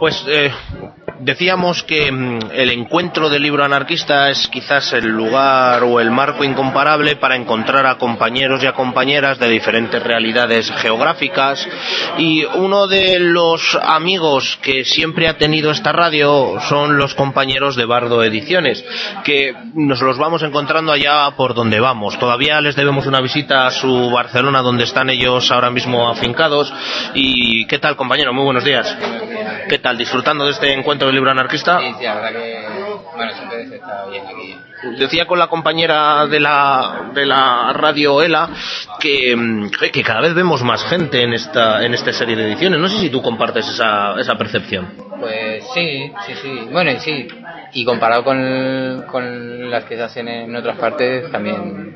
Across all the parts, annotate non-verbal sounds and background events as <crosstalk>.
Pues eh, decíamos que mm, el encuentro del libro anarquista es quizás el lugar o el marco incomparable para encontrar a compañeros y a compañeras de diferentes realidades geográficas y uno de los amigos que siempre ha tenido esta radio son los compañeros de Bardo Ediciones que nos los vamos encontrando allá por donde vamos. Todavía les debemos una visita a su Barcelona donde están ellos ahora mismo afincados y ¿qué tal compañero? Muy buenos días. ¿Qué tal? ¿Disfrutando de este encuentro del libro anarquista? Sí, sí, la verdad que, bueno, siempre se está bien aquí. Decía con la compañera de la, de la radio ELA que, mm, que cada vez vemos más gente en esta, en esta serie de ediciones. No sé si tú compartes esa, esa percepción. Pues sí, sí, sí. Bueno, y sí. Y comparado con, con las que se hacen en otras partes, también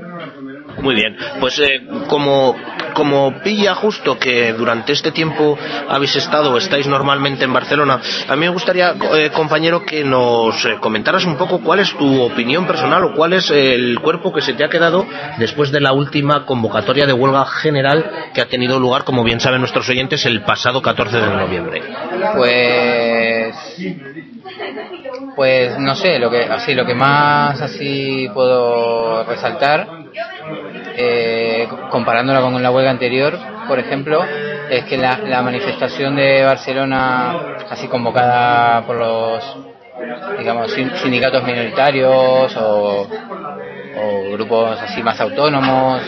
Muy bien, pues eh, como, como pilla justo que durante este tiempo habéis estado estáis normalmente en Barcelona, a mí me gustaría, eh, compañero, que nos eh, comentaras un poco cuál es tu opinión personal o cuál es el cuerpo que se te ha quedado después de la última convocatoria de huelga general que ha tenido lugar, como bien saben nuestros oyentes, el pasado 14 de noviembre. Pues pues no sé, lo que así lo que más así puedo resaltar eh, comparándola con la huelga anterior, por ejemplo, es que la, la manifestación de Barcelona así convocada por los digamos sin- sindicatos minoritarios o, o grupos así más autónomos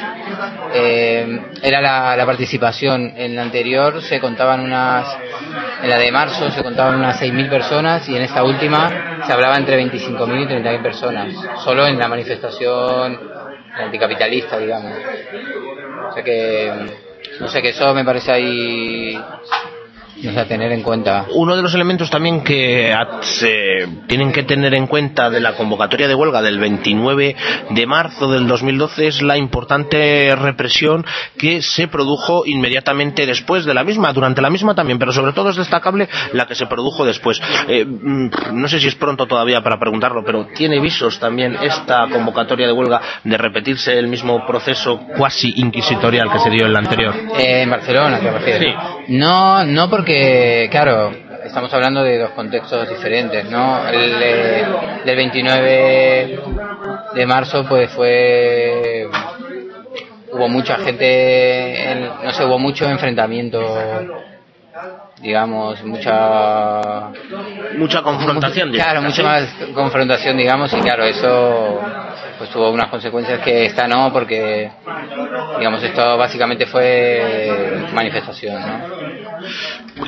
eh, era la, la participación. En la anterior se contaban unas en la de marzo se contaban unas 6.000 personas y en esta última se hablaba entre 25.000 y 30.000 personas solo en la manifestación anticapitalista digamos. O sea que no sé que eso me parece ahí no sé, a tener en cuenta Uno de los elementos también que a- se tienen que tener en cuenta de la convocatoria de huelga del 29 de marzo del 2012 es la importante represión que se produjo inmediatamente después de la misma, durante la misma también, pero sobre todo es destacable la que se produjo después. Eh, mm, no sé si es pronto todavía para preguntarlo, pero ¿tiene visos también esta convocatoria de huelga de repetirse el mismo proceso cuasi inquisitorial que se dio en la anterior? Eh, en Barcelona, ¿te refieres? Sí. No, no porque, claro, estamos hablando de dos contextos diferentes, ¿no? El de- del 29 de marzo, pues fue. Hubo mucha gente, en- no sé, hubo mucho enfrentamiento, digamos, mucha. Mucha confrontación. Claro, directa, mucha más confrontación, digamos, y claro, eso pues tuvo unas consecuencias que esta no, porque, digamos, esto básicamente fue manifestación, ¿no?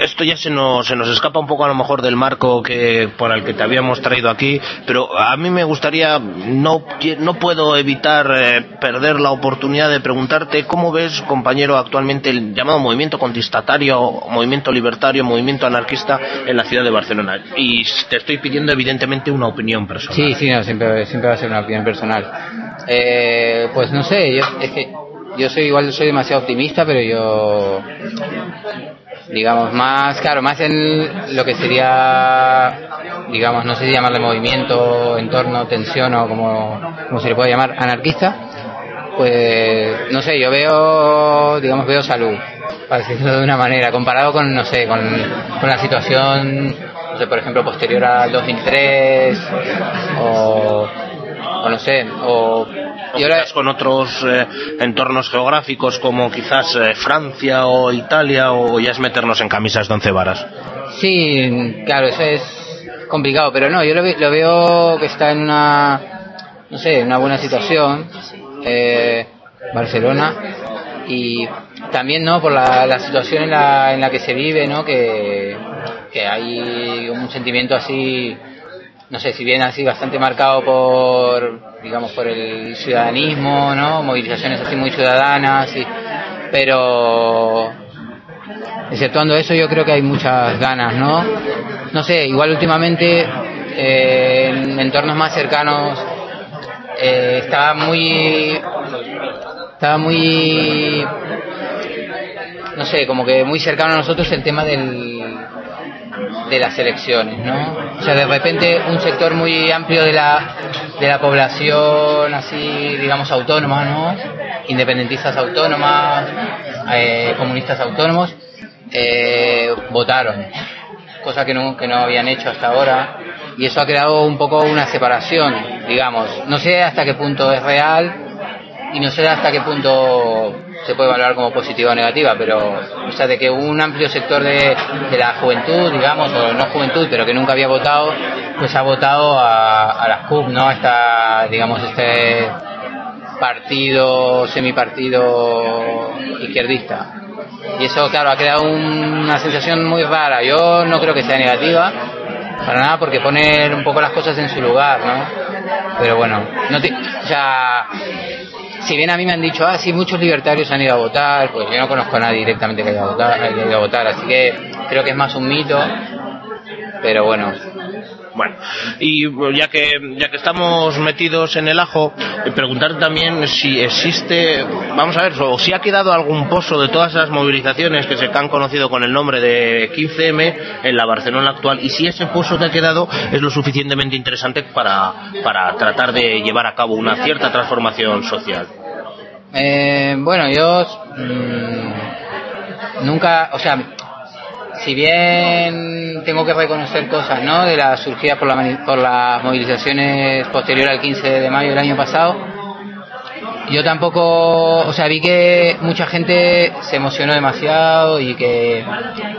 esto ya se nos, se nos escapa un poco a lo mejor del marco que por el que te habíamos traído aquí, pero a mí me gustaría, no, no puedo evitar eh, perder la oportunidad de preguntarte cómo ves, compañero, actualmente el llamado movimiento contestatario, movimiento libertario, movimiento anarquista en la ciudad de Barcelona. Y te estoy pidiendo evidentemente una opinión personal. Sí, sí, no, siempre, siempre va a ser una opinión personal. Eh, pues no sé, yo, es que yo soy igual, soy demasiado optimista, pero yo, digamos, más, claro, más en lo que sería, digamos, no sé si llamarle movimiento, entorno, tensión o como, como se le puede llamar, anarquista, pues no sé, yo veo, digamos, veo salud, para decirlo de una manera, comparado con, no sé, con, con la situación, no sé, por ejemplo, posterior al 2003, o, o no sé, o... O y ahora- quizás con otros eh, entornos geográficos como quizás eh, Francia o Italia o ya es meternos en camisas de once varas. Sí, claro, eso es complicado, pero no, yo lo, lo veo que está en una, no sé, en una buena situación, eh, Barcelona, y también, ¿no?, por la, la situación en la, en la que se vive, ¿no?, que, que hay un sentimiento así, no sé, si bien así bastante marcado por, digamos, por el ciudadanismo, ¿no?, movilizaciones así muy ciudadanas, y, pero exceptuando eso yo creo que hay muchas ganas no no sé igual últimamente eh, en entornos más cercanos eh, estaba muy estaba muy no sé como que muy cercano a nosotros el tema del de las elecciones no o sea de repente un sector muy amplio de la de la población así digamos autónoma no independentistas autónomas eh, comunistas autónomos eh, votaron. Cosa que no, que no habían hecho hasta ahora, y eso ha creado un poco una separación, digamos. No sé hasta qué punto es real y no sé hasta qué punto se puede valorar como positiva o negativa, pero o sea, de que un amplio sector de, la juventud, digamos, o no juventud, pero que nunca había votado, pues ha votado a, a las CUP, ¿no? Esta, digamos, este partido, semipartido izquierdista. Y eso, claro, ha creado una sensación muy rara. Yo no creo que sea negativa, para nada, porque pone un poco las cosas en su lugar, ¿no? Pero bueno, no o sea, si bien a mí me han dicho, ah, sí, muchos libertarios han ido a votar, pues yo no conozco a nadie directamente que haya, votar, que haya ido a votar, así que creo que es más un mito, pero bueno, bueno, y ya que, ya que estamos metidos en el ajo, eh, preguntar también si existe, vamos a ver, o si ha quedado algún pozo de todas esas movilizaciones que se han conocido con el nombre de 15M en la Barcelona actual, y si ese pozo que ha quedado es lo suficientemente interesante para, para tratar de llevar a cabo una cierta transformación social. Eh, bueno, yo mmm, nunca, o sea, si bien tengo que reconocer cosas ¿no? de la surgida por, la, por las movilizaciones posteriores al 15 de mayo del año pasado, yo tampoco, o sea, vi que mucha gente se emocionó demasiado y que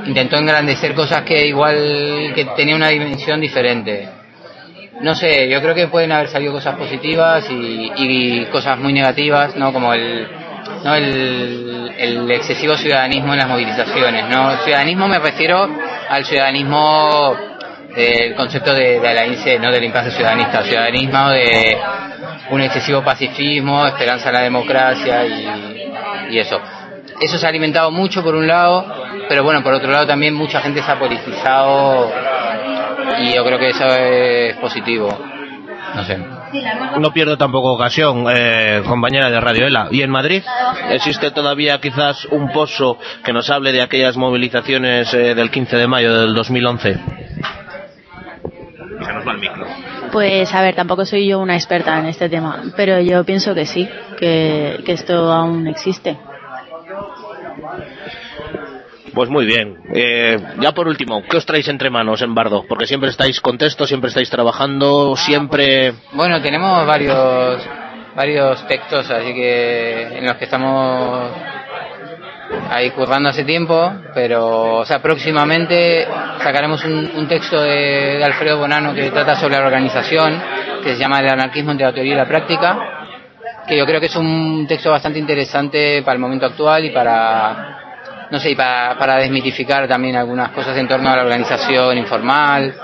intentó engrandecer cosas que igual que tenía una dimensión diferente. No sé, yo creo que pueden haber salido cosas positivas y, y cosas muy negativas, ¿no? Como el, ¿no? el, el, excesivo ciudadanismo en las movilizaciones. ¿no? El ciudadanismo me refiero al ciudadanismo del concepto de, de la INSE, no del impasse ciudadanista, ciudadanismo de un excesivo pacifismo, esperanza en la democracia y, y eso. Eso se ha alimentado mucho por un lado, pero bueno, por otro lado también mucha gente se ha politizado y yo creo que eso es positivo. No sé. No pierdo tampoco ocasión, eh, compañera de Radio Ela. ¿Y en Madrid existe todavía quizás un pozo que nos hable de aquellas movilizaciones eh, del 15 de mayo del 2011? Se nos va el micro. Pues a ver, tampoco soy yo una experta en este tema, pero yo pienso que sí, que, que esto aún existe. Pues muy bien. Eh, ya por último, ¿qué os traéis entre manos en Bardo? Porque siempre estáis contentos, siempre estáis trabajando, siempre... Bueno, tenemos varios varios textos, así que en los que estamos ahí currando hace tiempo, pero o sea, próximamente sacaremos un, un texto de, de, Alfredo Bonano que trata sobre la organización, que se llama El anarquismo entre la teoría y la práctica, que yo creo que es un texto bastante interesante para el momento actual y para no sé, y para, para desmitificar también algunas cosas en torno a la organización informal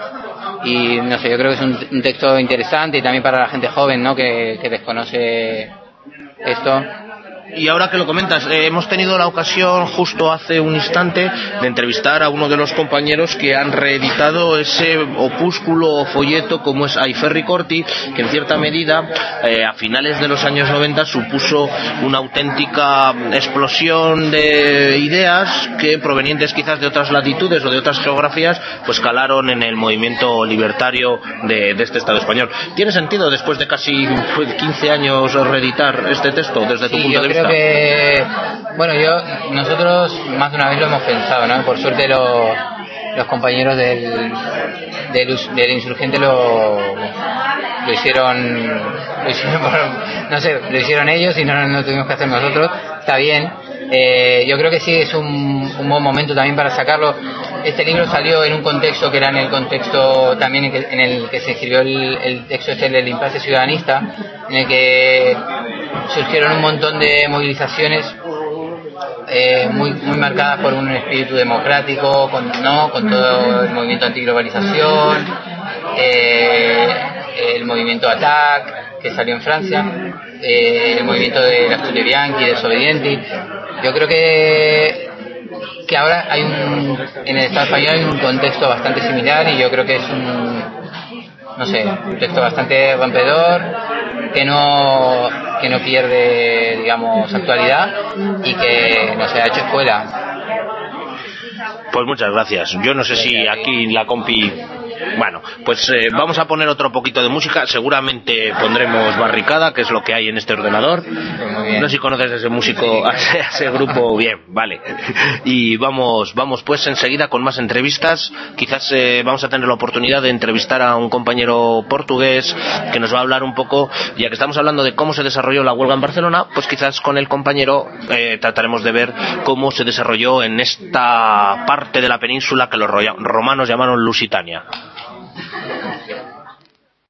y no sé, yo creo que es un, texto interesante y también para la gente joven, ¿no? Que desconoce esto y ahora que lo comentas, eh, hemos tenido la ocasión justo hace un instante de entrevistar a uno de los compañeros que han reeditado ese opúsculo o folleto como es Aiferri Corti, que en cierta medida eh, a finales de los años 90 supuso una auténtica explosión de ideas que provenientes quizás de otras latitudes o de otras geografías, pues calaron en el movimiento libertario de, de este Estado español. ¿Tiene sentido después de casi 15 años reeditar este texto desde tu sí, punto de vista? Bueno yo nosotros más de una vez lo hemos pensado no por suerte lo, los compañeros del, del, del insurgente lo, lo hicieron lo hicieron por, no sé lo hicieron ellos y no, no, no tuvimos que hacer nosotros. Está bien. Eh, yo creo que sí es un, un buen momento también para sacarlo. Este libro salió en un contexto que era en el contexto también en, que, en el que se escribió el, el texto este del impasse ciudadanista en el que surgieron un montón de movilizaciones eh, muy, muy marcadas por un espíritu democrático, con, ¿no? con todo el movimiento antiglobalización, eh, el movimiento ATTAC, que salió en Francia, eh, el movimiento de la Bianchi, desobedienti. Yo creo que que ahora hay un en el Estado español hay un contexto bastante similar y yo creo que es un no sé, un texto bastante rompedor que no que no pierde digamos actualidad y que no se ha hecho escuela pues muchas gracias yo no sé si aquí la compi bueno, pues eh, vamos a poner otro poquito de música. Seguramente pondremos barricada, que es lo que hay en este ordenador. Bien. No sé si conoces a ese músico, <laughs> a ese, a ese grupo bien, vale. Y vamos, vamos pues enseguida con más entrevistas. Quizás eh, vamos a tener la oportunidad de entrevistar a un compañero portugués que nos va a hablar un poco, ya que estamos hablando de cómo se desarrolló la huelga en Barcelona, pues quizás con el compañero eh, trataremos de ver cómo se desarrolló en esta parte de la península que los romanos llamaron Lusitania.